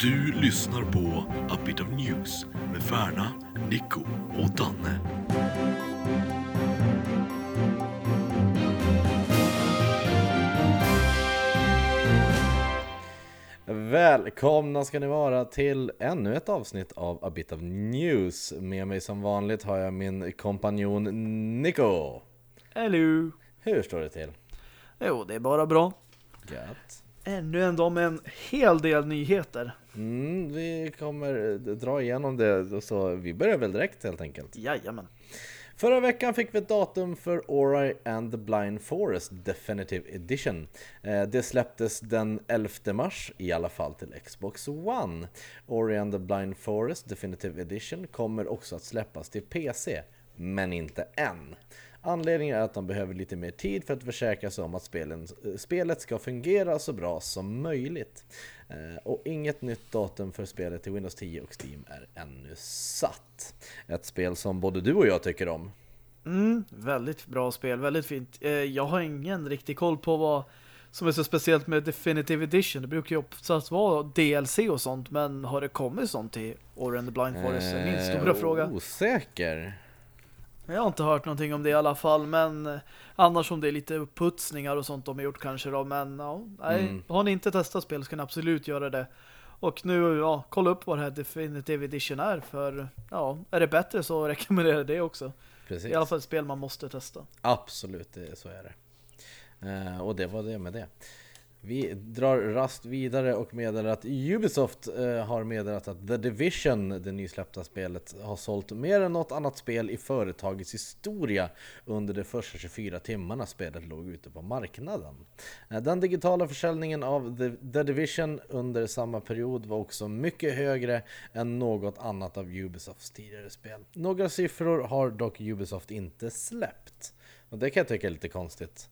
Du lyssnar på A Bit of News med Färna, Nico och Danne. Välkomna ska ni vara till ännu ett avsnitt av A Bit of News. Med mig som vanligt har jag min kompanjon Nico. Hello! Hur står det till? Jo, det är bara bra. Gött. Ännu en dag med en hel del nyheter. Mm, vi kommer dra igenom det, så vi börjar väl direkt helt enkelt. Jajamän. Förra veckan fick vi ett datum för Ori and the Blind Forest Definitive Edition. Eh, Det släpptes den 11 mars, i alla fall till Xbox One. Ori and the Blind Forest Definitive Edition kommer också att släppas till PC, men inte än. Anledningen är att de behöver lite mer tid för att försäkra sig om att spelen, eh, spelet ska fungera så bra som möjligt. Eh, Och inget nytt datum för spelet till Windows 10 och Steam är ännu satt. Ett spel som både du och jag tycker om. Mm, väldigt bra spel, väldigt fint. Eh, Jag har ingen riktig koll på vad som är så speciellt med Definitive Edition. Det brukar ju oftast vara DLC och sånt, men har det kommit sånt till Ori and the Blind Forest? Min stora fråga. Osäker. Jag har inte hört någonting om det i alla fall, men eh, annars om det är lite upputsningar och sånt de har gjort kanske då, men ja, nej, Mm. har ni inte testat spel så kan ni absolut göra det. Och nu, ja, kolla upp vad det här Definitive Edition är, för ja, är det bättre så rekommenderar jag det också. Precis. I alla fall ett spel man måste testa. Absolut, så är det. Eh, och det var det med det. Vi drar rast vidare och meddelar att Ubisoft eh, har meddelat att The Division, det nysläppta spelet, har sålt mer än något annat spel i företagets historia under de första 24 timmarna spelet låg ute på marknaden. Eh, den digitala försäljningen av The, The Division under samma period var också mycket högre än något annat av Ubisofts tidigare spel. Några siffror har dock Ubisoft inte släppt. Och det kan jag tycka är lite konstigt.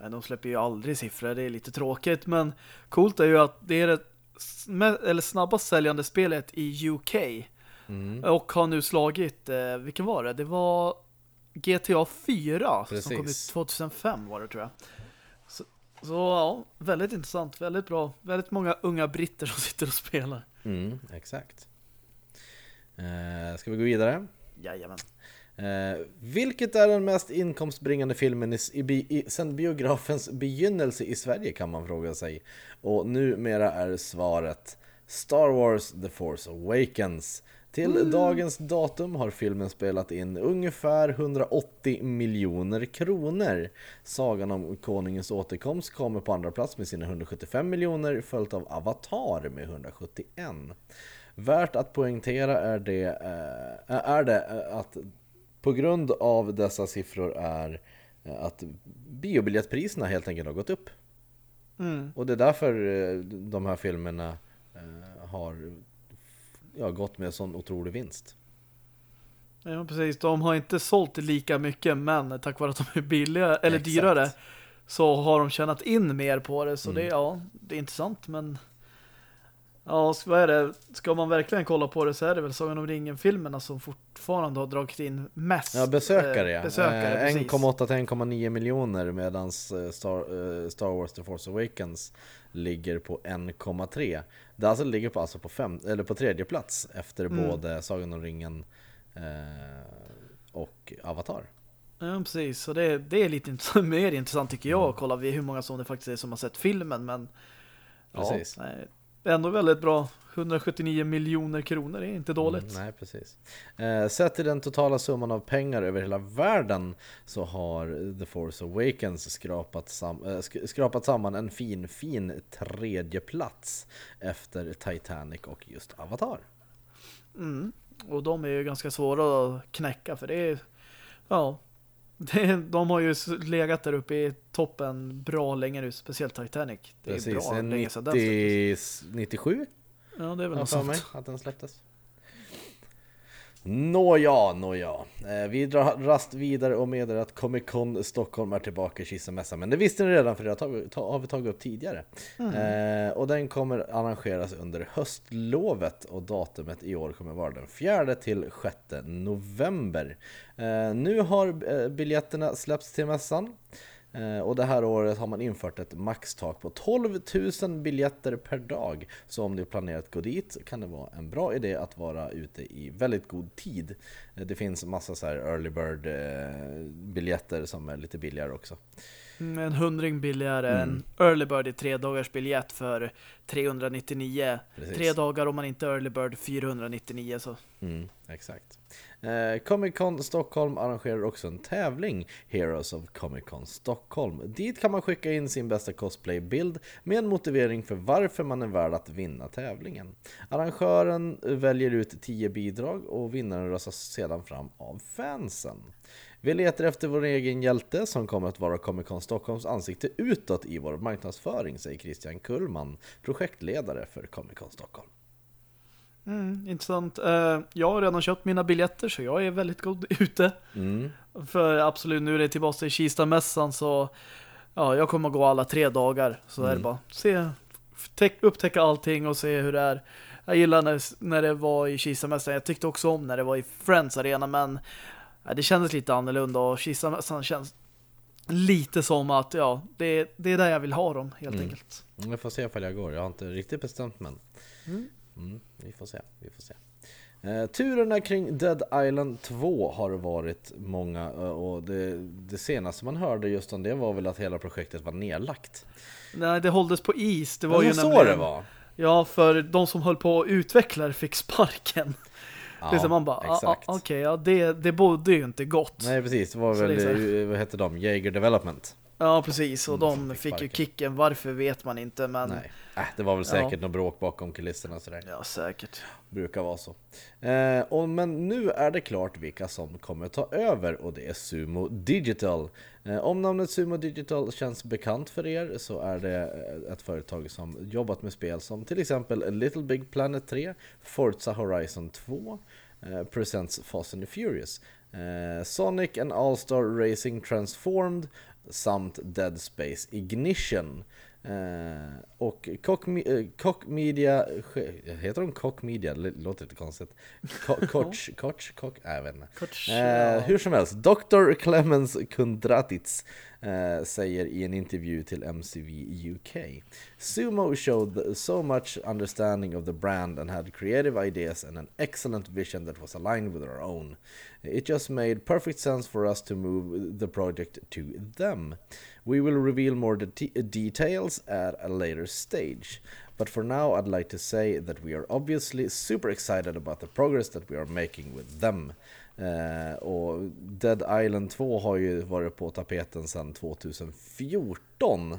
Ja, de släpper ju aldrig siffror, det är lite tråkigt, men coolt är ju att det är det eller snabbast säljande spelet i UK. Mm. Och har nu slagit, eh, vilken var det? Det var GTA 4 som kom ut Precis. 2005 var det tror jag. Så, så ja, väldigt intressant, väldigt bra. Väldigt många unga britter som sitter och spelar. Mm, exakt. Eh, ska vi gå vidare? Jajamän. Eh, vilket är den mest inkomstbringande filmen i, i, i, sen biografens begynnelse i Sverige kan man fråga sig. Och numera är svaret Star Wars The Force Awakens. Till dagens datum har filmen spelat in ungefär 180 miljoner kronor. Sagan om konungens återkomst kommer på andra plats med sina 175 miljoner följt av Avatar med 171. Värt att poängtera är det, eh, är det eh, att på grund av dessa siffror är eh, att biobiljettpriserna helt enkelt har gått upp. Mm. Och det är därför eh, de här filmerna eh, har ja, gått med sån otrolig vinst. Ja, precis. De har inte sålt lika mycket, men tack vare att de är billiga, eller Exakt. dyrare, så har de tjänat in mer på det. Så Mm. det, ja, det är intressant, men ja, vad är det? Ska man verkligen kolla på det så är det väl Sagan om ringen-filmerna som fortfarande har dragit in mest Ja, besökare eh, besökare, Eh, precis. 1,8 till 1,9 miljoner medan Star, eh, Star Wars The Force Awakens ligger på 1,3. Det alltså ligger på, alltså på, fem, eller på tredje plats efter Mm. både Sagan om ringen eh, och Avatar. Ja, precis. Så det, det är lite mer intressant tycker jag att kolla hur många som det faktiskt är som har sett filmen, men Precis. ja, nej, ändå väldigt bra. 179 miljoner kronor är inte dåligt. Mm, nej, precis. Eh, sett till den totala summan av pengar över hela världen så har The Force Awakens skrapat, sam- sk- skrapat samman en fin, fin tredje plats efter Titanic och just Avatar. Mm. Och de är ju ganska svåra att knäcka för det är ja de har ju legat där uppe i toppen bra länge nu, speciellt Titanic. Det är Precis, bra en länge sedan den släpptes. 90, 97 Ja, det är väl något sånt. att den släpptes. Nåja, nåja. Eh, vi drar rast vidare och meddelar att Comic Con Stockholm är tillbaka i Kista-mässan. Men det visste ni redan för det har, vi tagit upp tidigare. Eh, och den kommer arrangeras under höstlovet och datumet i år kommer vara den 4 till 6 november. Eh, nu har biljetterna släppts till mässan. Eh, och det här året har man infört ett maxtak på 12 000 biljetter per dag. Så om ni planerar att gå dit kan det vara en bra idé att vara ute i väldigt god tid. Eh, det finns massa så early bird eh, biljetter som är lite billigare också. Mm, En hundring billigare Mm. än Early Bird i tre dagars biljett för 399. Precis. Tre dagar om man inte Early Bird 499 så. Mm, exakt. Eh, Comic Con Stockholm arrangerar också en tävling, Heroes of Comic Con Stockholm. Dit kan man skicka in sin bästa cosplaybild med en motivering för varför man är värd att vinna tävlingen. Arrangören väljer ut 10 bidrag och vinnaren röstas sedan fram av fansen. Vi letar efter vår egen hjälte som kommer att vara Comic Con Stockholms ansikte utåt i vår marknadsföring, säger Christian Kullman, projektledare för Comic Con Stockholm. Mm, intressant. Eh, jag har redan köpt mina biljetter så jag är väldigt god ute. Mm. För absolut, nu är det tillbaka till Kista-mässan så ja, jag kommer att gå alla tre dagar. Så är det Mm. bara se, täck, upptäcka allting och se hur det är. Jag gillar när, när det var i Kista-mässan. Jag tyckte också om när det var i Friends Arena men ja, det kändes lite annorlunda och Kista-mässan känns lite som att ja, det, det är där jag vill ha dem helt Mm. enkelt. Vi får se ifall jag går, jag har inte riktigt bestämt men Mm. Mm, vi får se, vi får se. Eh, turerna kring Dead Island 2 har varit många eh, och det, det senaste man hörde just om det var väl att hela projektet var nedlagt. Nej, det hålldes på is. Det var Det ju så nämligen, det var! Ja, för de som höll på att utveckla fick sparken. Ja, det är så man bara, ah, ah, okej, ja, det, det borde ju inte gott. Nej precis, det var Så väl, det eh, vad hette de? Jaeger Development? Ja, precis. Och Mm, som de fick fick ju kicken. Varför vet man inte, men Nej, äh, det var väl Ja. säkert något bråk bakom kulisserna sådär. ja, säkert. Brukar vara så. Eh, och, men nu är det klart vilka som kommer ta över och det är Sumo Digital. Eh, om namnet Sumo Digital känns bekant för er så är det eh, ett företag som jobbat med spel som till exempel Little Big Planet 3, Forza Horizon 2, eh, Presents Fast and the Furious, eh, Sonic and All-Star Racing Transformed samt Dead Space Ignition. Eh, och Koch, eh, Koch Media, heter de Koch Media? Det låter lite konstigt. Ko- Koch, Koch, Koch, nej, jag vet inte. Kort, Eh, ja. hur som helst, Dr. Clemens Kundratitz eh, säger i en intervju till MCV UK Sumo showed so much understanding of the brand and had creative ideas and an excellent vision that was aligned with our own. It just made perfect sense for us to move the project to them. We will reveal more det- details at a later stage. But for now, I'd like to say that we are obviously super excited about the progress that we are making with them. Eh, och Dead Island 2 har ju varit på tapeten sedan 2014.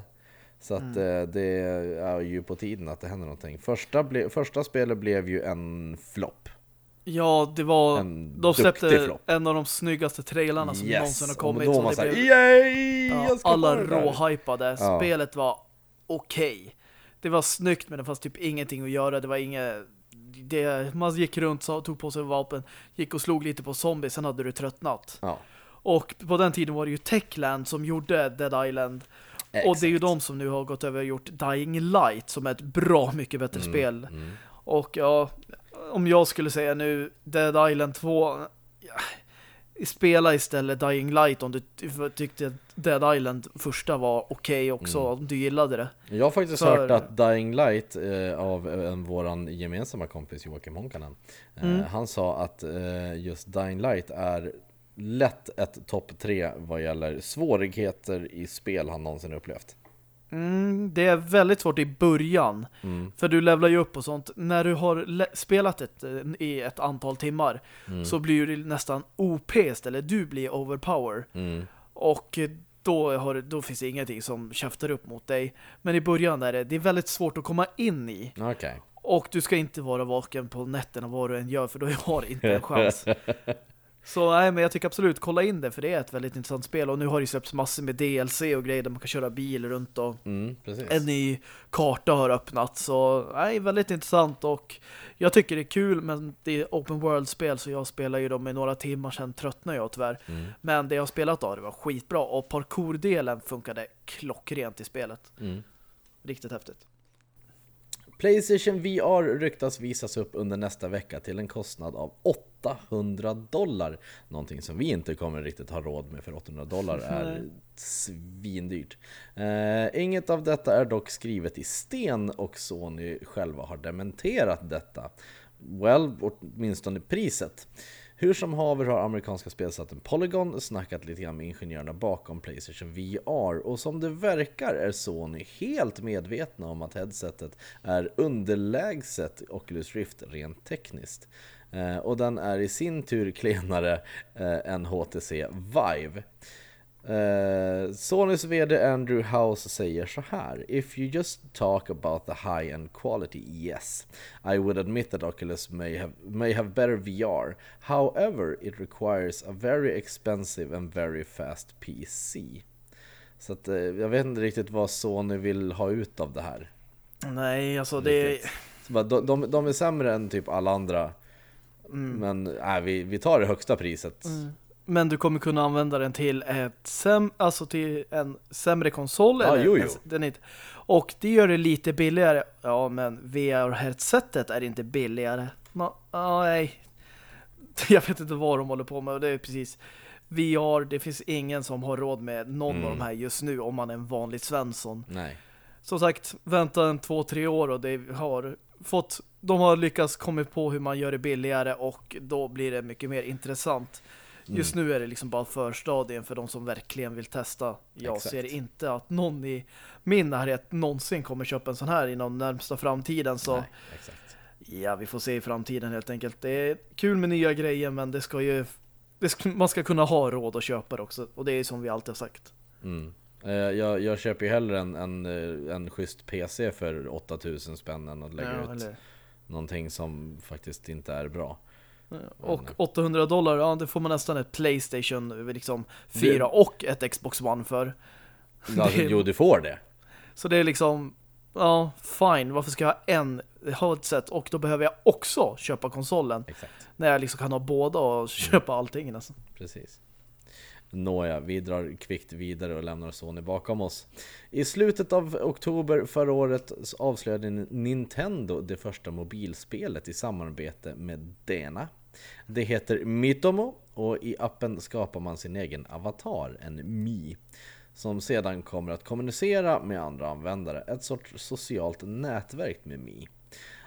Så att eh, det är ju på tiden att det händer någonting. Första, ble, första spelet blev ju en flopp. Ja, det var... En de släppte flopp. en av de snyggaste trailarna som någonsin har och kommit. då var man såhär blev- yay! Ja, jag ska alla få det där." råhypade. Ja. Spelet var okej. Det var snyggt men det fanns typ ingenting att göra. Det var inget... Det, man gick runt, så, tog på sig vapen, gick och slog lite på zombies, sen hade du tröttnat. Ja, Och på den tiden var det ju Techland som gjorde Dead Island. Och det är ju exakt. de som nu har gått över och gjort Dying Light som är ett bra mycket bättre Mm, spel. Och ja, om jag skulle säga nu Dead Island 2 ja, spela istället Dying Light om du ty- tyckte att Dead Island första var okej också, Mm. om du gillade det. Jag har faktiskt För- hört att Dying Light eh, av en våran gemensamma kompis Joakim Honkanen eh, Mm. Han sa att eh, just Dying Light är lätt ett topp tre vad gäller svårigheter i spel han någonsin upplevt. Mm, det är väldigt svårt i början. Mm. För du levlar ju upp och sånt. När du har spelat ett, eh, i ett antal timmar Mm. så blir du nästan OP istället. Du blir overpower. Mm. Och eh, då, har, då finns det ingenting som käftar upp mot dig. Men i början är det, det är väldigt svårt att komma in i. Okej. Och du ska inte vara vaken på nätterna vad du än gör för då har du inte en chans. Så nej, men jag tycker absolut kolla in det för det är ett väldigt intressant spel och nu har det släppts massor med DLC och grejer där man kan köra bil runt och Mm, en ny karta har öppnat så nej, väldigt intressant och jag tycker det är kul men det är open world-spel så jag spelar ju dem i några timmar sen tröttnar jag tyvärr. Mm. Men det jag spelat av det var skitbra och parkour-delen funkade klockrent i spelet. Mm. Riktigt häftigt. Playstation VR ryktas visas upp under nästa vecka till en kostnad av 800 dollar. Någonting som vi inte kommer riktigt ha råd med för 800 dollar är svindyrt. Eh, inget av detta är dock skrivet i sten och Sony själva har dementerat detta. Well, åtminstone priset. Hur som haver har amerikanska spelsajten Polygon snackat lite grann med ingenjörerna bakom Playstation VR och som det verkar är Sony helt medvetna om att headsetet är underlägset Oculus Rift rent tekniskt. Eh, och den är i sin tur klenare eh, än HTC Vive. Uh, Sonys VD Andrew House säger så här. If you just talk about the high-end quality, yes. I would admit that Oculus may have, may have better VR. However, it requires a very expensive and very fast PC. Så att, uh, jag vet inte riktigt vad Sony vill ha ut av det här. Nej, alltså det... Så de, de, de är sämre än typ alla andra. Mm. Men äh, vi, vi tar det högsta priset. Mm. Men du kommer kunna använda den till ett säm alltså till en sämre konsol. Ja, eller jo, jo. Den inte. Och det gör det lite billigare. Ja, men VR-headsetet är inte billigare. Ma nej. Jag vet inte vad de håller på med. Det är precis VR. Det finns ingen som har råd med någon mm. av de här just nu om man är en vanlig Svensson. Nej. Som sagt, vänta en två, tre år och det har fått de har lyckats komma på hur man gör det billigare och då blir det mycket mer intressant. Just mm. nu är det liksom bara förstadien för de som verkligen vill testa. Jag Exakt. ser inte att någon i min närhet någonsin kommer köpa en sån här inom närmsta framtiden. Så Nej, ja, vi får se i framtiden helt enkelt. Det är kul med nya grejer men det ska ju det ska, man ska kunna ha råd att köpa det också. Och det är som vi alltid har sagt. Mm. Eh, jag, jag, köper ju hellre en, en, eh, en schysst PC för 8000 spänn än att lägga ja, ut eller... någonting som faktiskt inte är bra. Och 800 dollar, ja det får man nästan ett Playstation liksom 4 det... och ett Xbox One för. Ja, det... Jo, du får det. Så det är liksom, ja, fine. Varför ska jag ha en headset och då behöver jag också köpa konsolen. Exakt. När jag liksom kan ha båda och köpa mm. allting nästan. Precis. Nåja, vi drar kvickt vidare och lämnar Sony bakom oss. I slutet av oktober förra året avslöjade Nintendo det första mobilspelet i samarbete med Dena. Det heter Mitomo och i appen skapar man sin egen avatar, en Mi som sedan kommer att kommunicera med andra användare, ett sorts socialt nätverk med Mi.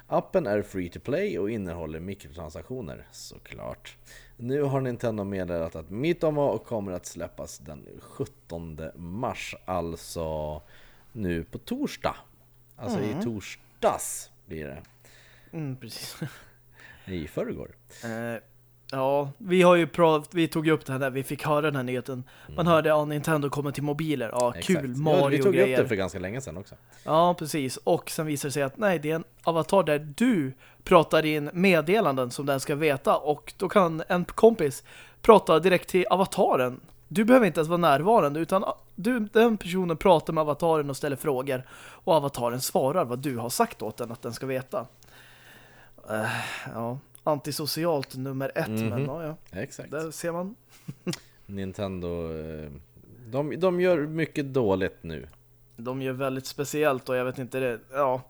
Appen är free to play och innehåller mikrotransaktioner, såklart. Nu har Nintendo meddelat att Mitomo kommer att släppas den 17 mars, alltså nu på torsdag. Alltså mm. i torsdags blir det. Mm, precis. I förrgår. Uh, Ja, vi har ju pratat, vi tog ju upp det här där vi fick höra den här nyheten. Man mm. hörde att Nintendo kommer till mobiler. Ja, Exakt. kul, Mario ja, Vi tog grejer. upp det för ganska länge sedan också. Ja, precis. Och sen visar det sig att nej, det är en avatar där du pratar in meddelanden som den ska veta. Och då kan en kompis prata direkt till avataren. Du behöver inte ens vara närvarande utan du, den personen pratar med avataren och ställer frågor. Och avataren svarar vad du har sagt åt den att den ska veta. Uh, ja, antisocialt nummer ett. Mm -hmm. Men ja, ja, exakt. Där ser man. Nintendo, eh, de, de gör mycket dåligt nu. De gör väldigt speciellt och jag vet inte det. Ja,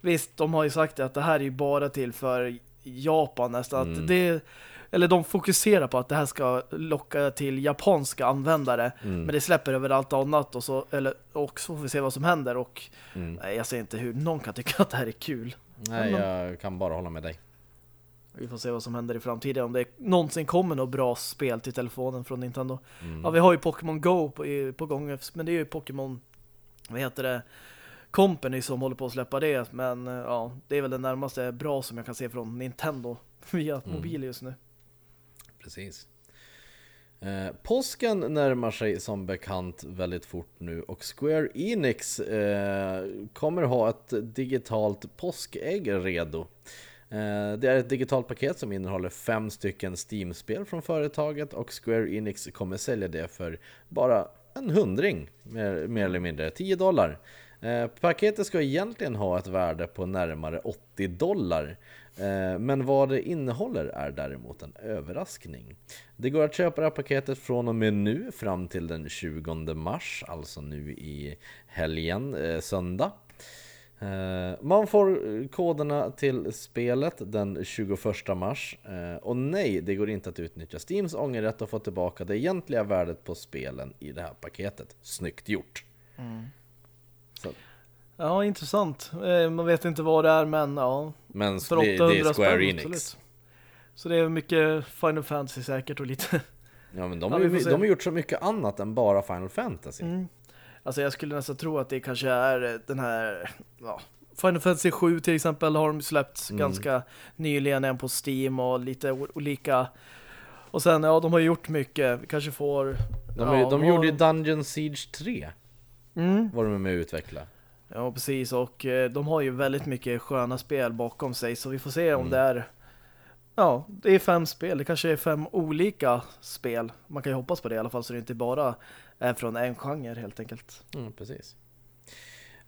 visst, de har ju sagt att det här är ju bara till för Japan nästan. Mm. Att det, eller de fokuserar på att det här ska locka till japanska användare. Mm. Men det släpper över allt annat och så, eller, och så får vi se vad som händer. Och mm. nej, jag ser inte hur någon kan tycka att det här är kul. Nej, jag kan bara hålla med dig. Vi får se vad som händer i framtiden. Om det någonsin kommer något bra spel till telefonen från Nintendo. Mm. Ja, vi har ju Pokémon Go på, på gång. Men det är ju Pokémon, vad heter det? Company som håller på att släppa det. Men ja, det är väl det närmaste bra som jag kan se från Nintendo via mm. mobil just nu. Precis. Eh, påsken närmar sig som bekant väldigt fort nu och Square Enix eh, kommer ha ett digitalt påskägg redo. Eh, det är ett digitalt paket som innehåller fem stycken Steam-spel från företaget och Square Enix kommer sälja det för bara en hundring, mer, mer eller mindre, 10 dollar. Eh, paketet ska egentligen ha ett värde på närmare 80 dollar. Eh, men vad det innehåller är däremot en överraskning. Det går att köpa det här paketet från och med nu fram till den 20 mars, alltså nu i helgen, eh, söndag. Eh, man får koderna till spelet den 21 mars. Eh, och nej, det går inte att utnyttja Steams ångerrätt och få tillbaka det egentliga värdet på spelen i det här paketet. Snyggt gjort! Så, Ja, intressant. Eh, Man vet inte vad det är, men ja. men För det, 800 det är Square spänn, Enix. absolut. Så det är mycket Final Fantasy säkert och lite... Ja, men de, Ja, ju- de har gjort så mycket annat än bara Final Fantasy. Mm. Alltså jag skulle nästan tro att det kanske är eh, den här... Ja, Final Fantasy 7 till exempel har de släppt Mm. ganska nyligen en på Steam och lite olika... Och sen, ja, de har gjort mycket. Vi kanske får... De, ja, är- de vad- gjorde ju Dungeon Siege 3, Mm. var de med att utveckla. Ja, precis. Och eh, de har ju väldigt mycket sköna spel bakom sig. Så vi får se om Mm. det är... Ja, det är fem spel. Det kanske är fem olika spel. Man kan ju hoppas på det i alla fall så det inte bara från en genre helt enkelt. Mm, precis.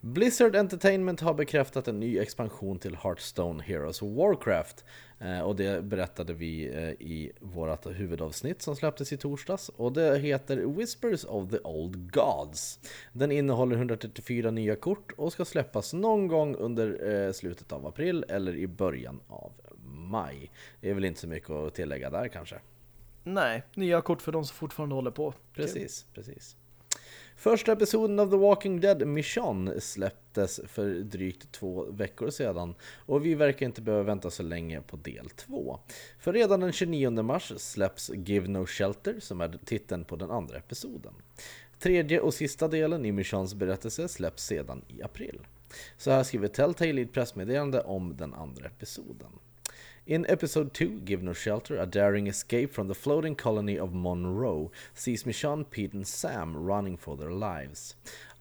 Blizzard Entertainment har bekräftat en ny expansion till Hearthstone Heroes of Warcraft. Eh, och det berättade vi eh, i vårt huvudavsnitt som släpptes i torsdags. Och det heter Whispers of the Old Gods. Den innehåller 134 nya kort och ska släppas någon gång under eh, slutet av april eller i början av maj. Det är väl inte så mycket att tillägga där kanske. Nej, nya kort för de som fortfarande håller på. Precis, precis. Första episoden av The Walking Dead Mission släpptes för drygt två veckor sedan och vi verkar inte behöva vänta så länge på del två. För redan den 29 mars släpps Give No Shelter som är titeln på den andra episoden. Tredje och sista delen i Michons berättelse släpps sedan i april. Så här skriver Telltale i ett pressmeddelande om den andra episoden. In episode 2, Give No Shelter, a daring escape from the floating colony of Monroe sees Michonne, Pete, and Sam running for their lives.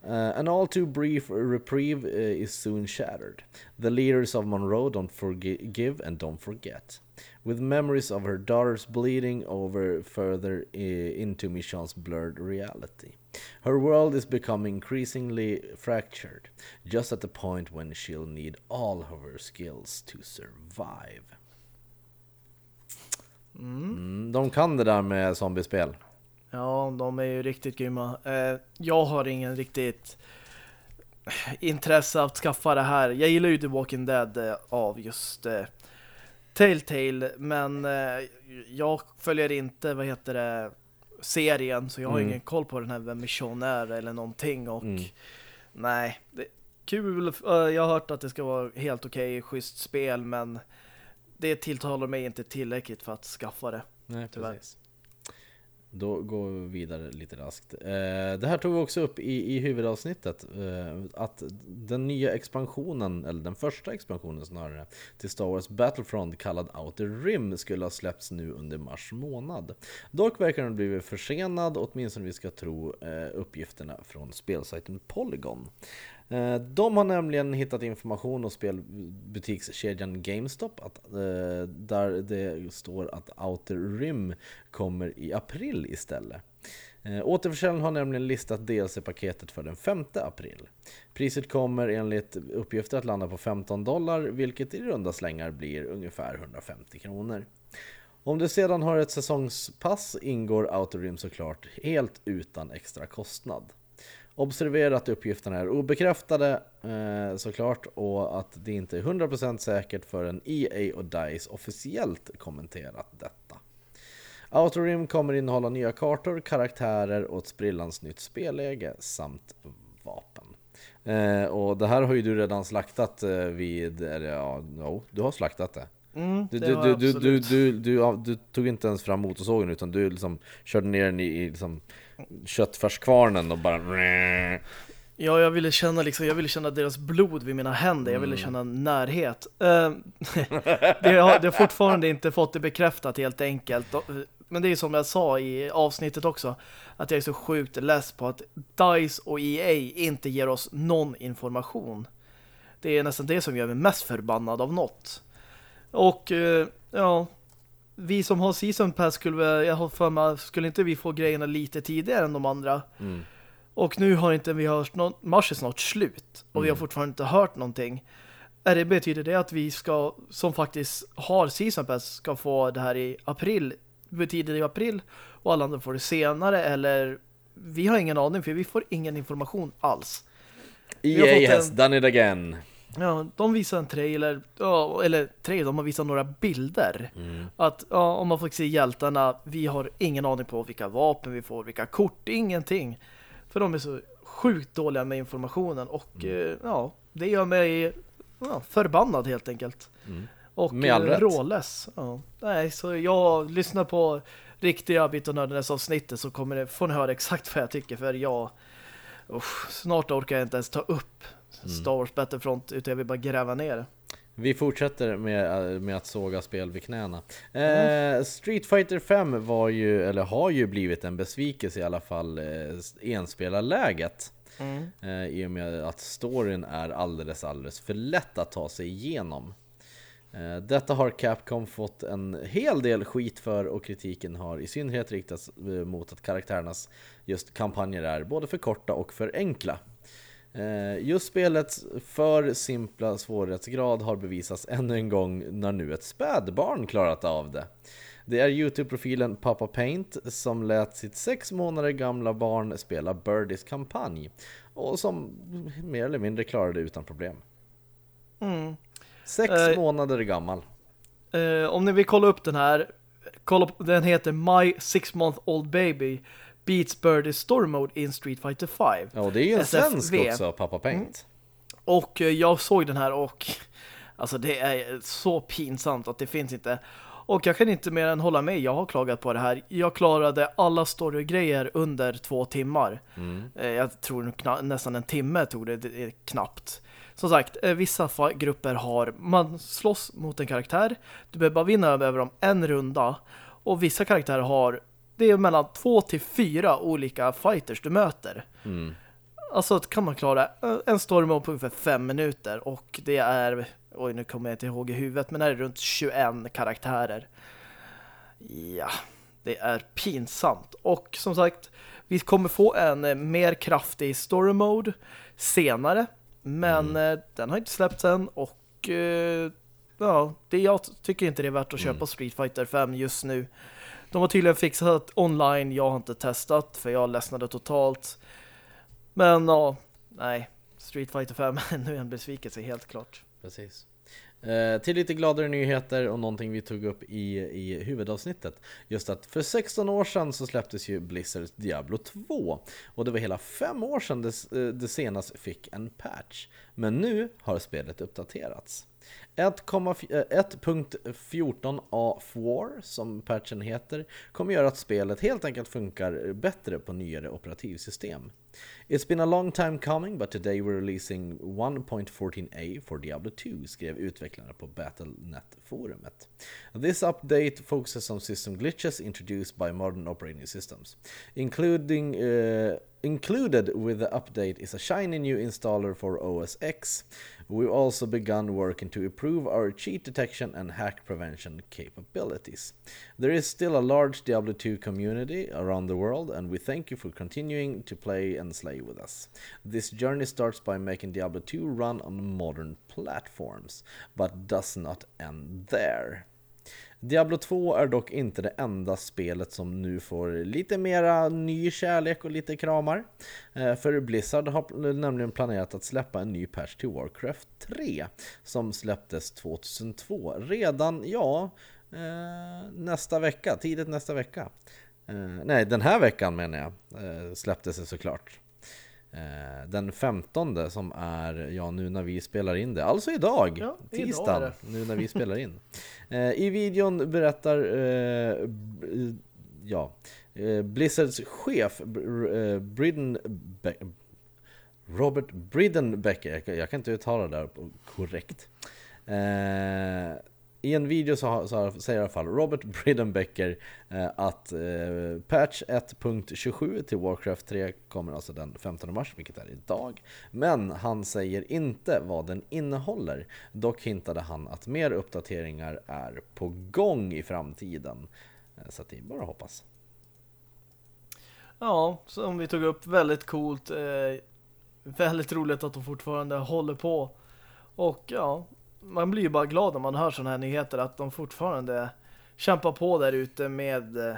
Uh, an all too brief reprieve uh, is soon shattered. The leaders of Monroe don't forgive and don't forget. With memories of her daughters bleeding over further uh, into Michonne's blurred reality. Her world is becoming increasingly fractured, just at the point when she'll need all of her skills to survive. Mm, de kan det där med zombiespel. Ja, de är ju riktigt grymma. Eh, jag har ingen riktigt intresse att skaffa det här. Jag gillar ju The Walking Dead eh, av just eh, Telltale, men eh, jag följer inte, vad heter det, serien, så jag har Mm. ingen koll på den här vem Michonne är eller någonting och Mm. nej, det, kul. Jag har hört att det ska vara helt okej, schysst spel, men det tilltalar mig inte tillräckligt för att skaffa det. Nej, Tyvärr. precis. Då går vi vidare lite raskt. Eh, det här tog vi också upp i, i huvudavsnittet. Eh, att den nya expansionen, eller den första expansionen snarare, till Star Wars Battlefront kallad Outer Rim skulle ha släppts nu under mars månad. Dock verkar den blivit försenad, åtminstone vi ska tro eh, uppgifterna från spelsajten Polygon. Eh, de har nämligen hittat information hos spelbutikskedjan GameStop att, eh, där det står att Outer Rim kommer i april istället. Eh, återförsäljaren har nämligen listat DLC-paketet för den 5 april. Priset kommer enligt uppgifter att landa på 15 dollar, vilket i runda slängar blir ungefär 150 kronor. Om du sedan har ett säsongspass ingår Outer Rim såklart helt utan extra kostnad. Observera att uppgifterna är obekräftade eh, såklart och att det inte är 100% säkert förrän EA och DICE officiellt kommenterat detta. Outer Rim kommer innehålla nya kartor, karaktärer och ett sprillans nytt spelläge samt vapen. Eh, och det här har ju du redan slaktat eh, vid, eller ja, no, du har slaktat det. Mm, Du, det du, du, du, du, du, du, du tog inte ens fram motorsågen utan du liksom körde ner den i, i liksom köttfärskvarnen och bara... Ja, jag ville känna liksom, jag ville känna deras blod vid mina händer. Jag ville Mm. känna närhet. Eh, det, har, det har fortfarande inte fått det bekräftat helt enkelt. Eh, Men det är som jag sa i avsnittet också, att jag är så sjukt less på att DICE och EA inte ger oss någon information. Det är nästan det som gör mig mest förbannad av något. Och eh, ja, vi som har Season Pass skulle, jag har för mig, skulle inte vi få grejerna lite tidigare än de andra? Mm. Och nu har inte vi hört något, mars är snart slut och vi har Mm. fortfarande inte hört någonting. Är det betyder det att vi ska, som faktiskt har Season Pass, ska få det här i april? Betyder det i april och alla andra får det senare eller vi har ingen aning för vi får ingen information alls. EA fått has en- done it again. Ja, de visar en trailer, ja, eller trailer, de har visat några bilder. Mm. Att ja, om man får se hjältarna, vi har ingen aning på vilka vapen vi får, vilka kort, ingenting. För de är så sjukt dåliga med informationen och Mm. eh, ja, det gör mig ja, förbannad helt enkelt. Mm. Och eh, rätt. råless. Ja. Nej, så jag lyssnar på riktiga Bit och Nördnäs avsnittet så kommer det, får ni höra exakt vad jag tycker för jag usch, snart orkar jag inte ens ta upp Mm. Star Wars Battlefront utan jag vill bara gräva ner det. Vi fortsätter med, med att såga spel vid knäna. Mm. Eh, Street Fighter 5 var ju, eller har ju blivit en besvikelse i alla fall, eh, enspelarläget. Mm. Eh, I och med att storyn är alldeles, alldeles för lätt att ta sig igenom. Eh, Detta har Capcom fått en hel del skit för och kritiken har i synnerhet riktats eh, mot att karaktärernas just kampanjer är både för korta och för enkla. Eh, Just spelets för simpla svårighetsgrad har bevisats ännu en gång när nu ett spädbarn klarat av det. Det är Youtube-profilen Papa Paint som lät sitt sex månader gamla barn spela Birdies kampanj och som mer eller mindre klarade det utan problem. Mm. Sex Eh, månader gammal. Eh, om ni vill kolla upp den här, kolla upp, den heter My Six Month Old Baby Beats Birdie Story Mode in Street Fighter 5. Ja, det är ju en SFV. svensk också, Papa Paint. Och eh, jag såg den här och alltså det är så pinsamt att det finns inte. Och jag kan inte mer än hålla med. Jag har klagat på det här. Jag klarade alla storygrejer under två timmar. Mm. Eh, Jag tror nästan en timme tog det, det är knappt. Som sagt, eh, vissa grupper har man slåss mot en karaktär. Du behöver bara vinna över dem en runda. Och vissa karaktärer har det är mellan två till fyra olika fighters du möter. Mm. Alltså kan man klara en story mode på ungefär fem minuter och det är, oj nu kommer jag inte ihåg i huvudet, men det är runt 21 karaktärer. Ja, det är pinsamt. Och som sagt, vi kommer få en eh, mer kraftig story mode senare, men eh, den har inte släppts än och eh, ja, det jag tycker inte det är värt att köpa Street Fighter 5 just nu. De har tydligen fixat online, jag har inte testat för jag ledsnade totalt. Men ja, nej. Street Fighter 5 är nu en besvikelse helt klart. Precis. Eh, till lite gladare nyheter och någonting vi tog upp i, i huvudavsnittet. Just att för 16 år sedan så släpptes ju Blizzards Diablo 2. Och det var hela fem år sedan det, eh, det senast fick en patch. Men nu har spelet uppdaterats. 1.14a4 eh, som patchen heter kommer göra att spelet helt enkelt funkar bättre på nyare operativsystem. It's been a long time coming but today we're releasing 1.14a for Diablo 2 skrev utvecklarna på Battle.net-forumet. This update focuses on system glitches introduced by modern operating systems. Including, uh, included with the update is a shiny new installer for OS X. We've also begun working to improve our cheat detection and hack prevention capabilities. There is still a large Diablo 2 community around the world, and we thank you for continuing to play and slay with us. This journey starts by making Diablo 2 run on modern platforms, but does not end there. Diablo 2 är dock inte det enda spelet som nu får lite mera ny kärlek och lite kramar. Eh, för Blizzard har nämligen planerat att släppa en ny patch till Warcraft 3 som släpptes 2002. Redan, ja, eh, nästa vecka, tidigt nästa vecka. Eh, nej, den här veckan menar jag, släpptes det såklart. Eh, Den 15 som är, ja nu när vi spelar in det, alltså idag, Ja, tisdagen, nu när vi spelar in. Eh, I videon berättar eh, ja, Blizzards chef Robert Bridenbecker, jag kan- inte uttala det där korrekt. Eh, i en video så, har- så har- säger i alla fall Robert Bridenbecker eh, att eh, patch 1.27 till Warcraft 3 kommer alltså den 15 mars, vilket är idag. Men han säger inte vad den innehåller. Dock hintade han att mer uppdateringar är på gång i framtiden. Eh, Så att det är bara att hoppas. Ja, som vi tog upp, väldigt coolt. Eh, väldigt roligt att de fortfarande håller på. Och ja, man blir ju bara glad när man hör sådana här nyheter att de fortfarande kämpar på där ute med eh,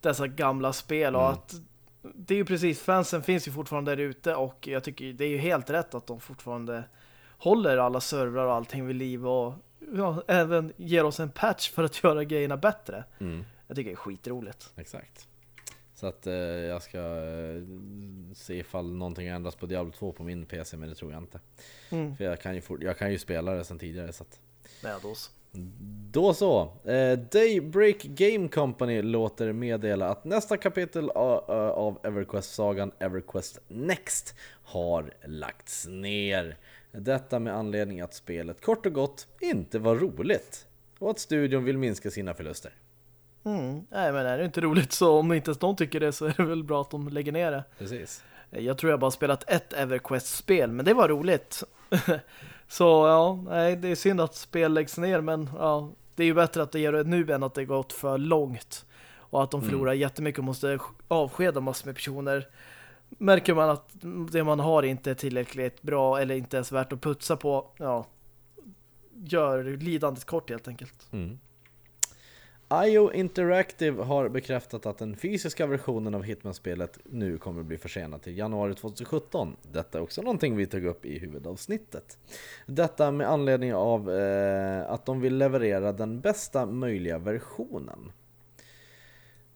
dessa gamla spel och Mm. att det är ju precis, fansen finns ju fortfarande där ute och jag tycker det är ju helt rätt att de fortfarande håller alla servrar och allting vid liv och ja, även ger oss en patch för att göra grejerna bättre. Mm. Jag tycker det är skitroligt. Exakt. Så att eh, jag ska eh, se ifall någonting ändras på Diablo 2 på min PC, men det tror jag inte. Mm. För jag kan ju, for, jag kan ju spela det sedan tidigare så att... Nej, då så. Då så. Eh, Daybreak Game Company låter meddela att nästa kapitel av, av EverQuest-sagan EverQuest Next har lagts ner. Detta med anledning att spelet kort och gott inte var roligt. Och att studion vill minska sina förluster. Mm. Nej, men är det inte roligt så om inte ens de tycker det så är det väl bra att de lägger ner det. Precis. Jag tror jag bara spelat ett EverQuest-spel, men det var roligt. så ja, nej, det är synd att spel läggs ner, men ja, det är ju bättre att det gör det nu än att det gått för långt. Och att de förlorar jättemycket och måste avskeda massor med personer. Märker man att det man har inte är tillräckligt bra eller inte ens värt att putsa på, ja, gör lidandet kort helt enkelt. Mm. IO Interactive har bekräftat att den fysiska versionen av Hitman-spelet nu kommer att bli försenad till januari 2017. Detta är också någonting vi tog upp i huvudavsnittet. Detta med anledning av eh, att de vill leverera den bästa möjliga versionen.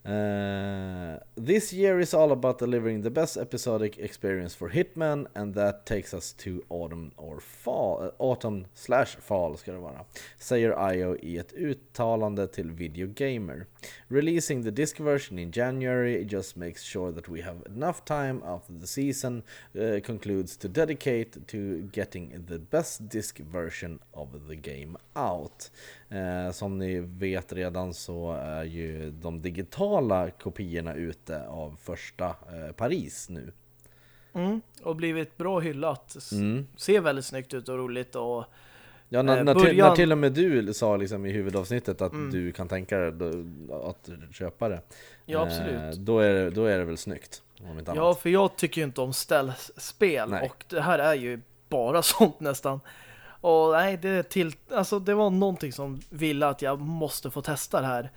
Uh, this year is all about delivering the best episodic experience for Hitman and that takes us to autumn or fall, uh, autumn slash fall ska det vara, säger IO i ett uttalande till Video Gamer. Releasing the disc version in January just makes sure that we have enough time after the season uh, concludes to dedicate to getting the best disc version of the game out. Eh, som ni vet redan så är ju de digitala kopiorna ute av första eh, Paris nu. Mm. Och blivit bra hyllat. Mm. Ser väldigt snyggt ut och roligt och Ja, när, Eh, när, till, när till och med du sa liksom i huvudavsnittet att Mm. du kan tänka dig att köpa det. Ja, absolut. Eh, då, är det, då är det väl snyggt. Ja, för jag tycker ju inte om ställspel Nej. och det här är ju bara sånt nästan. Och nej, det, är till, alltså, det var någonting som ville att jag måste få testa det här.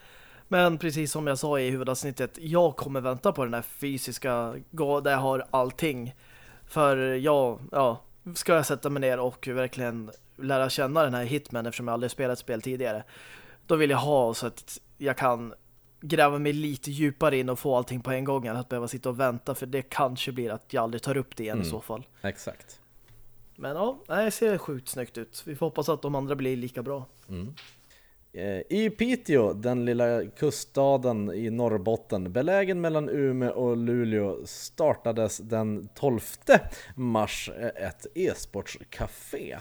Men precis som jag sa i huvudavsnittet, jag kommer vänta på den här fysiska gå- där jag har allting. För jag, ja, ska jag sätta mig ner och verkligen lära känna den här Hitman eftersom jag aldrig spelat spel tidigare. Då vill jag ha så att jag kan gräva mig lite djupare in och få allting på en gång än att behöva sitta och vänta för det kanske blir att jag aldrig tar upp det igen Mm. i så fall. Exakt. Men ja, det ser sjukt snyggt ut. Vi får hoppas att de andra blir lika bra. Mm. Eh, I Piteå, den lilla kuststaden i Norrbotten, belägen mellan Umeå och Luleå, startades den 12 mars eh, ett e-sportscafé.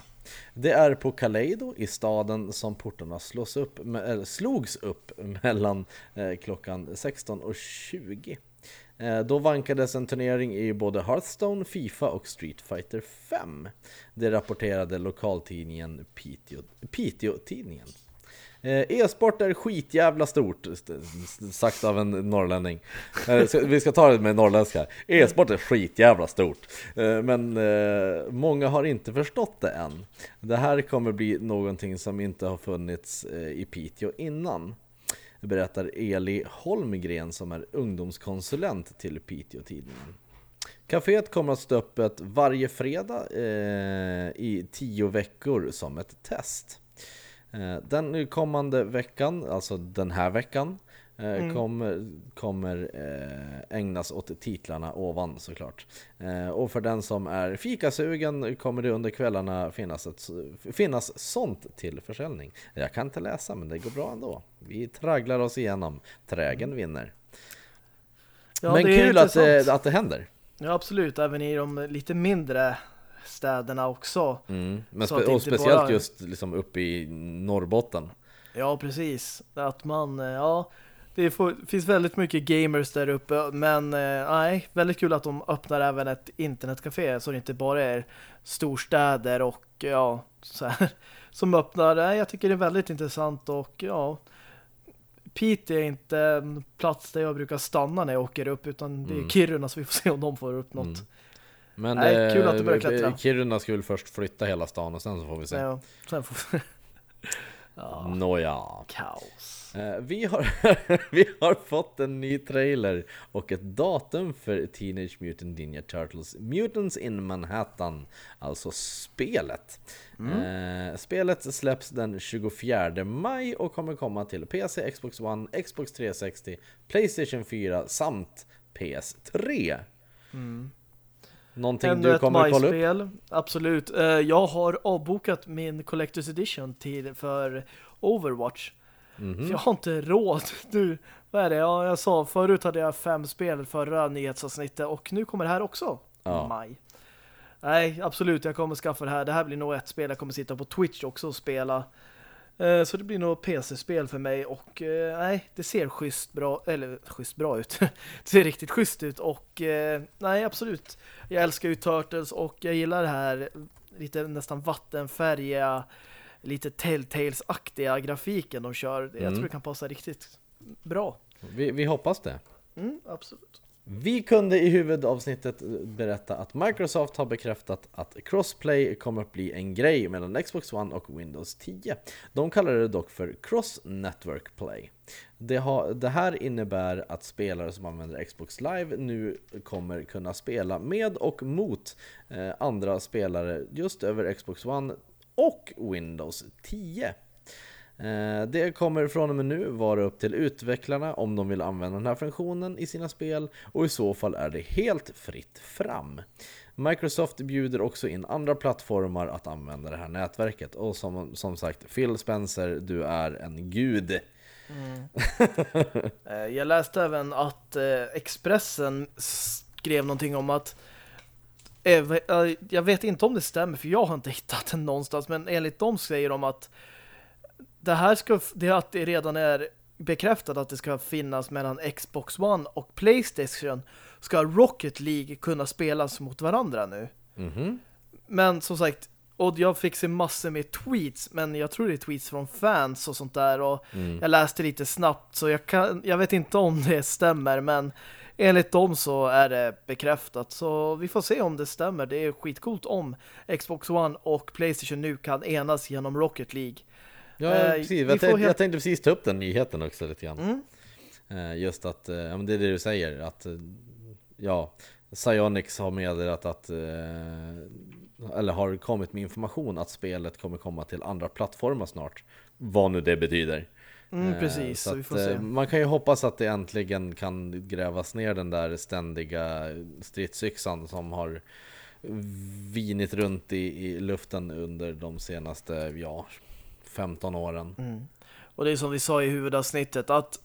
Det är på Kaleido i staden som portarna slås upp, eller slogs upp mellan eh, klockan 16 och 20. Eh, då vankades en turnering i både Hearthstone, Fifa och Street Fighter 5. Det rapporterade lokaltidningen Piteå, Piteå-tidningen. Eh, e-sport är skitjävla stort, sagt av en norrlänning. Eh, vi ska ta det med norrländska. E-sport är skitjävla stort. Men många har inte förstått det än. Det här kommer bli någonting som inte har funnits i Piteå innan. Berättar Eli Holmgren som är ungdomskonsulent till Piteå-tidningen. Caféet kommer att stå öppet varje fredag eh, i tio veckor som ett test. Eh, Den kommande veckan, alltså den här veckan, eh, kommer, kommer eh, ägnas åt titlarna ovan såklart. Eh, och för den som är fikasugen kommer det under kvällarna finnas, ett, finnas sånt till försäljning. Jag kan inte läsa men det går bra ändå. Vi tragglar oss igenom. Trägen vinner. Ja, men kul att det, att det händer. Ja, absolut. Även i de lite mindre städerna också. Mm. Men spe- och speciellt bara- just liksom uppe i Norrbotten. Ja, precis. Att man, ja, det får, finns väldigt mycket gamers där uppe, men eh, nej, väldigt kul att de öppnar även ett internetcafé så det inte bara är storstäder och ja, så här, som öppnar. Nej, jag tycker det är väldigt intressant och ja, Piteå är inte en plats där jag brukar stanna när jag åker upp utan det är Mm. Kiruna så vi får se om de får upp något. Mm. Men Nej, kul att du eh, börjar klättra. Kiruna ska väl först flytta hela stan och sen så får vi se. Ja, sen får vi... Ja, Nåja. kaos. Eh, Vi har, vi har fått en ny trailer och ett datum för Teenage Mutant Ninja Turtles Mutants in Manhattan, alltså spelet. Eh, spelet släpps den 24 maj och kommer komma till PC, Xbox One, Xbox 360, Playstation 4 samt PS3. Någonting Ännu du ett kommer kolla upp? absolut. Eh, Jag har avbokat min Collector's Edition till för Overwatch. Mhm. För jag har inte råd nu. Vad är det? Ja, jag sa förut hade jag fem spel förra nyhetsavsnittet och nu kommer det här också. Ja. Maj. Nej, absolut. Jag kommer skaffa det här. Det här blir nog ett spel jag kommer sitta på Twitch också och spela. Eh, Så det blir nog PC-spel för mig och eh, nej, det ser schysst bra, eller schysst bra ut. det ser riktigt schysst ut och eh, nej, absolut. Jag älskar ju Turtles och jag gillar det här lite nästan vattenfärgiga, lite Telltales-aktiga grafiken de kör. Jag Mm. tror det kan passa riktigt bra. Vi, vi hoppas det. Mm, absolut. Vi kunde i huvudavsnittet berätta att Microsoft har bekräftat att Crossplay kommer att bli en grej mellan Xbox One och Windows 10. De kallar det dock för Cross Network Play. Det, har, det här innebär att spelare som använder Xbox Live nu kommer kunna spela med och mot eh, andra spelare just över Xbox One och Windows 10. Eh, det kommer från och med nu vara upp till utvecklarna om de vill använda den här funktionen i sina spel och i så fall är det helt fritt fram. Microsoft bjuder också in andra plattformar att använda det här nätverket och som, som sagt Phil Spencer, du är en gud. Mm. Eh, jag läste även att eh, Expressen skrev någonting om att jag vet inte om det stämmer för jag har inte hittat den någonstans men enligt dem säger de att det här ska det att det redan är bekräftat att det ska finnas mellan Xbox One och Playstation ska Rocket League kunna spelas mot varandra nu. Mhm. Men som sagt, och jag fick se massor med tweets, men jag tror det är tweets från fans och sånt där och Mm. jag läste lite snabbt så jag, kan, jag vet inte om det stämmer men enligt dem så är det bekräftat så vi får se om det stämmer. Det är skitcoolt om Xbox One och Playstation nu kan enas genom Rocket League. Ja, Eh, precis. Jag, tänkte, jag tänkte precis ta upp den nyheten också lite grann. Mm. Eh, Just att, eh, ja men det är det du säger, att ja, Psyonix har meddelat att, eller har kommit med information att spelet kommer komma till andra plattformar snart. Vad nu det betyder. Mm, Eh, precis, så så vi att, får se. eh, Man kan ju hoppas att det äntligen kan grävas ner den där ständiga stridsyxan som har vinit runt i, i luften under de senaste, ja, 15 åren. Mm. Och det är som vi sa i huvudavsnittet att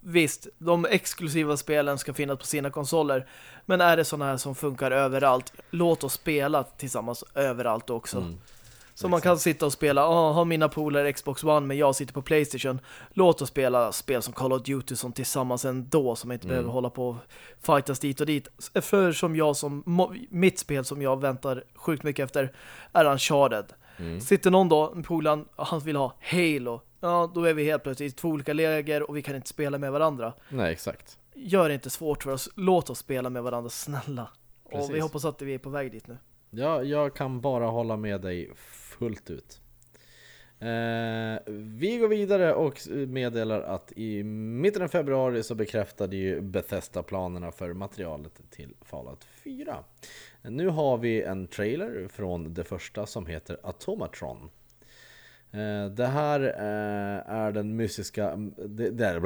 visst, de exklusiva spelen ska finnas på sina konsoler men är det sådana här som funkar överallt låt oss spela tillsammans överallt också. Mm. Så man kan sitta och spela, ah, har mina polare Xbox One men jag sitter på Playstation. Låt oss spela spel som Call of Duty som tillsammans ändå som inte Mm. behöver hålla på och fightas dit och dit. För som jag som, mitt spel som jag väntar sjukt mycket efter är Uncharted. Mm. Sitter någon då, en polare, han vill ha Halo. Ja, då är vi helt plötsligt i två olika läger och vi kan inte spela med varandra. Nej, exakt. Gör det inte svårt för oss, låt oss spela med varandra, snälla. Och vi Precis. hoppas att vi är på väg dit nu. Ja, jag kan bara hålla med dig fullt ut. Eh, vi går vidare och meddelar att i mitten av februari så bekräftade ju Bethesda planerna för materialet till Fallout 4. Nu har vi en trailer från det första som heter Automatron. Eh, det här eh, är den mystiska, det, det, är,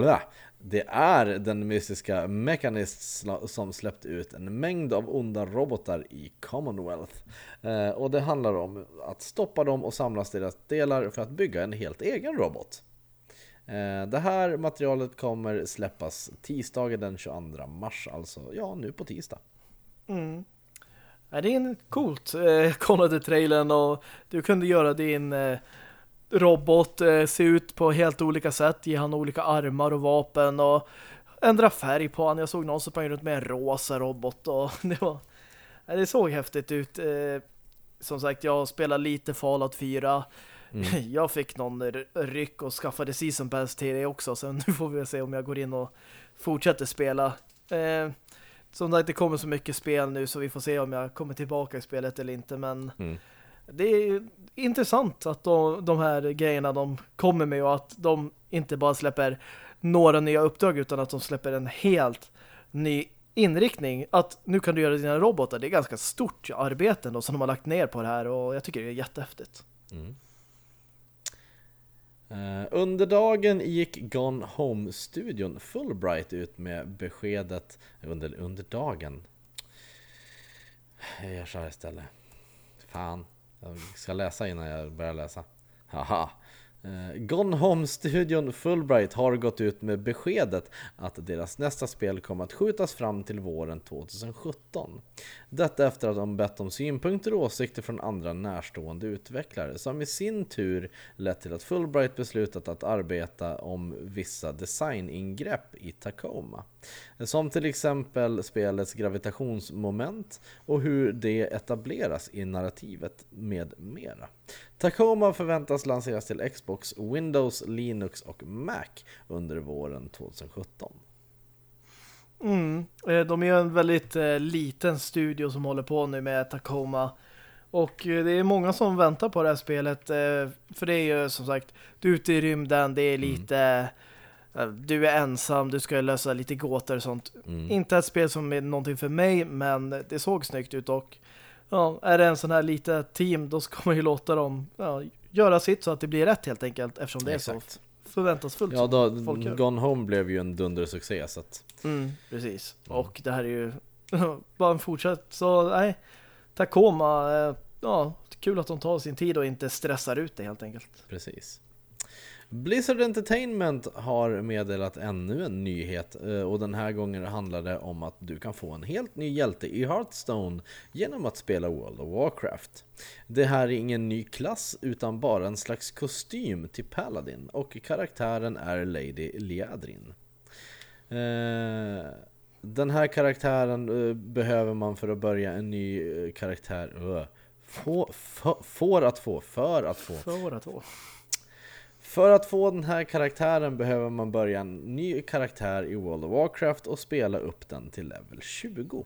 det är den mystiska Mechanist som släppt ut en mängd av onda robotar i Commonwealth. Eh, och det handlar om att stoppa dem och samla deras delar för att bygga en helt egen robot. Det här materialet kommer släppas tisdagen den 22 mars, alltså ja, nu på tisdag. Mm. Ja, det är en coolt. Kollade trailern och du kunde göra din eh, robot eh, se ut på helt olika sätt. Ge han olika armar och vapen och ändra färg på han. Jag såg någon som sprang runt med en rosa robot och det var det såg häftigt ut. Eh, som sagt, jag spelar lite Fallout 4. Jag fick någon ryck och skaffade Season Pass till det också. Så nu får vi se om jag går in och fortsätter spela. Eh, som sagt, det kommer så mycket spel nu så vi får se om jag kommer tillbaka i spelet eller inte. Men Mm det är intressant att de, de här grejerna de kommer med och att de inte bara släpper några nya uppdrag utan att de släpper en helt ny inriktning. Att nu kan du göra dina robotar. Det är ganska stort arbete ändå som de har lagt ner på det här och jag tycker det är jättehäftigt. Mm. Uh, under dagen gick Gone Home-studion Fulbright ut med beskedet under, under dagen. Jag gör så här istället. Fan, jag ska läsa innan jag börjar läsa. Haha. Uh, Gone Home-studion Fulbright har gått ut med beskedet att deras nästa spel kommer att skjutas fram till våren 2017. Detta efter att de bett om synpunkter och åsikter från andra närstående utvecklare som i sin tur lett till att Fulbright beslutat att arbeta om vissa designingrepp i Tacoma. Som till exempel spelets gravitationsmoment och hur det etableras i narrativet med mera. Tacoma förväntas lanseras till Xbox, Windows, Linux och Mac under våren 2017. Mm. Eh, de är en väldigt eh, liten studio som håller på nu med Tacoma. Och eh, det är många som väntar på det här spelet. För det är ju som sagt, du är ute i rymden, det är mm. lite... Mm. Du är ensam, du ska lösa lite gåtor och sånt. Mm. Inte ett spel som är någonting för mig, men det såg snyggt ut och ja, är det en sån här litet team, då ska man ju låta dem ja, göra sitt så att det blir rätt helt enkelt, eftersom det Exakt. är så förväntansfullt. Ja, då, Gone Home blev ju en dundersuccé så att... Mm, precis. Mm. Och det här är ju bara en fortsätt. Så nej, Tacoma, eh, ja, kul att de tar sin tid och inte stressar ut det helt enkelt. Precis. Blizzard Entertainment har meddelat ännu en nyhet eh, och den här gången handlar det om att du kan få en helt ny hjälte i Hearthstone genom att spela World of Warcraft. Det här är ingen ny klass utan bara en slags kostym till Paladin och karaktären är Lady Liadrin. Eh, den här karaktären eh, behöver man för att börja en ny karaktär. Få, får att få, för att få. För att få. För att få den här karaktären behöver man börja en ny karaktär i World of Warcraft och spela upp den till level 20.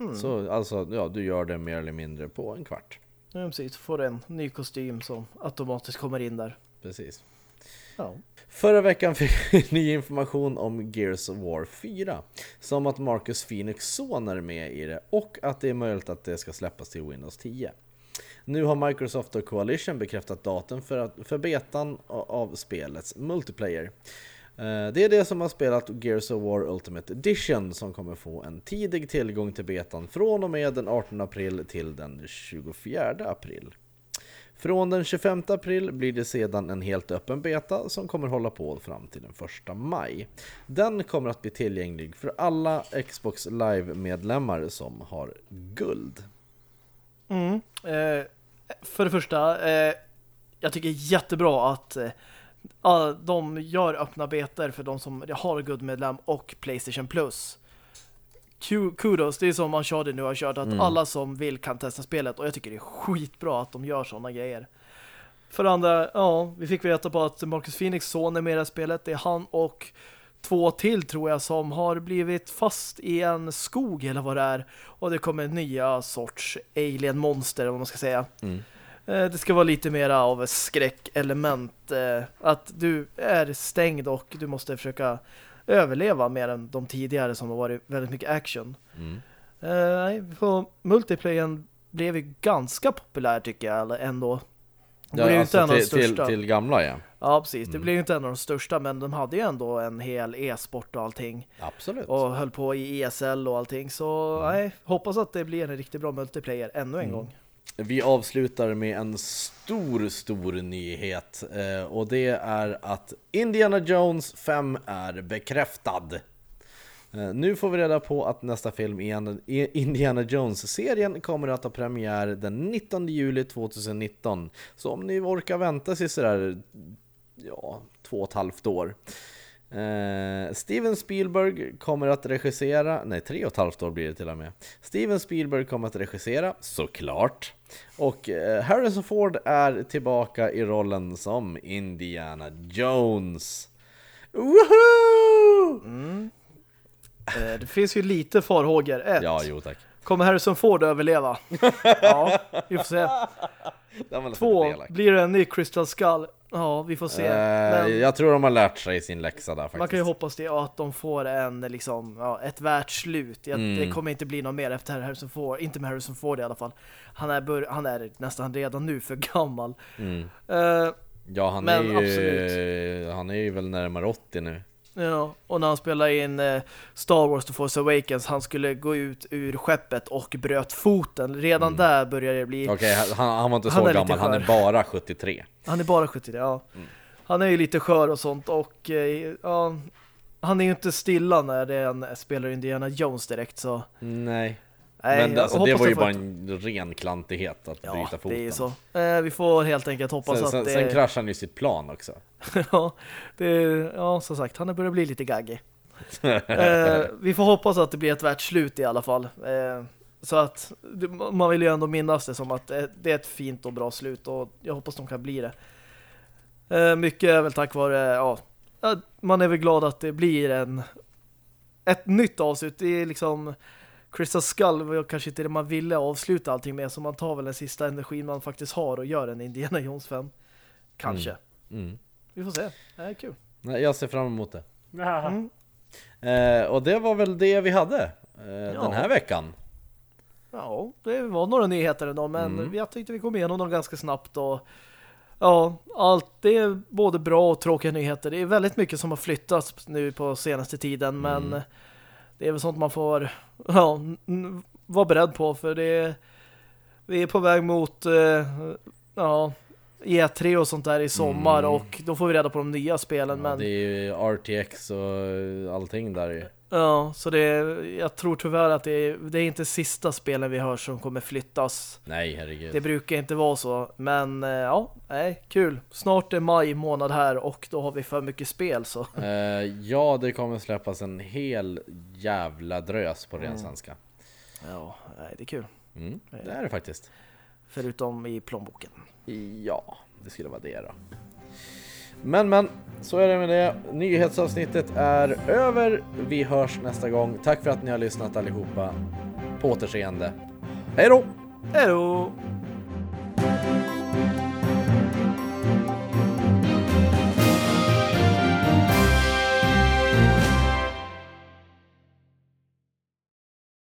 Mm. Så alltså, ja, du gör det mer eller mindre på en kvart. Ja, precis. Får en ny kostym som automatiskt kommer in där. Precis. Ja. Förra veckan fick vi ny information om Gears of War 4. Som att Marcus Phoenix son är med i det och att det är möjligt att det ska släppas till Windows 10. Nu har Microsoft och Coalition bekräftat datum för, att, för betan av spelets multiplayer. Eh, det är det som har spelat Gears of War Ultimate Edition som kommer få en tidig tillgång till betan från och med den 18 april till den 24 april. Från den 25 april blir det sedan en helt öppen beta som kommer hålla på fram till den 1 maj. Den kommer att bli tillgänglig för alla Xbox Live-medlemmar som har guld. Mm. Eh, för det första, eh, jag tycker jättebra att eh, de gör öppna beter för de som har guldmedlem och Playstation Plus. Kudos, det är som man körde nu har kört att mm. alla som vill kan testa spelet och jag tycker det är skitbra att de gör sådana grejer. För andra, ja, vi fick veta på att Marcus Phoenix son är med i spelet. Det är han och två till tror jag som har blivit fast i en skog eller vad det är. Och det kommer nya sorts alien-monster vad man ska säga. Mm. Eh, det ska vara lite mer av skräckelement. Eh, att du är stängd och du måste försöka överleva mer än de tidigare som har varit väldigt mycket action. Mm. Uh, multiplayern blev ju ganska populär tycker jag ändå. Det ja, alltså inte till, till, till, gamla ja. Ja, precis. Det mm. blev inte en av de största, men de hade ju ändå en hel e-sport och allting. Absolut. Och höll på i ESL och allting. Så mm. nej, hoppas att det blir en riktigt bra multiplayer ännu en mm. gång. Vi avslutar med en stor, stor nyhet. Eh, och det är att Indiana Jones 5 är bekräftad. Eh, nu får vi reda på att nästa film i Indiana Jones-serien kommer att ha premiär den 19 juli 2019. Så om ni orkar vänta sig sådär, ja, två och ett halvt år. Eh, Steven Spielberg kommer att regissera, nej tre och ett halvt år blir det till och med. Steven Spielberg kommer att regissera, såklart. Och eh, Harrison Ford är tillbaka i rollen som Indiana Jones. Woho! Mm. Eh, det finns ju lite farhågor. Ett, ja, jo tack. Kommer Harrison Ford överleva? ja, vi får se. Två, blir det en ny Crystal Skull? Ja, vi får se. Eh, Men Jag tror de har lärt sig sin läxa där faktiskt. man kan ju hoppas det ja, att de får en, liksom, ja, ett världsslut. Jag, Mm. Det kommer inte bli något mer efter Harrison Ford. Inte med Harrison Ford i alla fall. Han är, han är nästan redan nu för gammal. Mm. Eh, Ja, han Men är ju absolut. han är ju väl närmare 80 nu. Ja, och när han spelade in eh, Star Wars The Force Awakens, han skulle gå ut ur skeppet och bröt foten. Redan där börjar det bli... Mm. Okej, han, han var inte så gammal, han är bara 73. Han är bara 70, ja. Mm. Han är ju lite skör och sånt och eh, ja, han är ju inte stilla när det är en spelar Indiana Jones direkt så... Nej. Nej, Men alltså, det var ju bara en ren klantighet att Ja, bryta foten. det är så. Eh, vi får helt enkelt hoppas Sen, att sen, det... sen kraschade han ju sitt plan också. ja, det, ja, som sagt, han börjar bli lite gaggig. eh, vi får hoppas att det blir ett världsslut i alla fall. Eh, så att man vill ju ändå minnas det som att det, det är ett fint och bra slut och jag hoppas de kan bli det. Eh, mycket är väl tack vare, ja, man är väl glad att det blir en ett nytt avslut. Det är liksom Crystal Skull var kanske inte det man ville avsluta allting med så man tar väl den sista energin man faktiskt har och gör en Indiana Jones 5. Kanske. Mm. Vi får se. Det är kul. Nej, jag ser fram emot det. Mm. Eh, och det var väl det vi hade eh, den här veckan. Ja, det var några nyheter ändå, men Mm. jag tyckte vi kom igenom dem ganska snabbt och ja, allt det är både bra och tråkiga nyheter. Det är väldigt mycket som har flyttats nu på senaste tiden, men Mm. Det är väl sånt man får ja, vara beredd på för det är, vi är på väg mot eh, ja, E3 och sånt där i sommar Mm. och då får vi reda på de nya spelen, Ja, men Det är ju RTX och allting där ju. Ja, så det är, jag tror tyvärr att det är, det är inte sista spelen vi hör som kommer flyttas. Nej, herregud. Det brukar inte vara så, men eh, ja, nej, kul. Snart är maj månad här och då har vi för mycket spel så. Eh, ja, det kommer släppas en hel jävla drös på ren Mm. svenska. Ja, nej, det är kul. Mm, det är det faktiskt. Förutom i plånboken. Ja, det skulle vara det då. Men men, så är det med det. Nyhetsavsnittet är över. Vi hörs nästa gång. Tack för att ni har lyssnat allihopa. På återseende. Hej då! Hej då!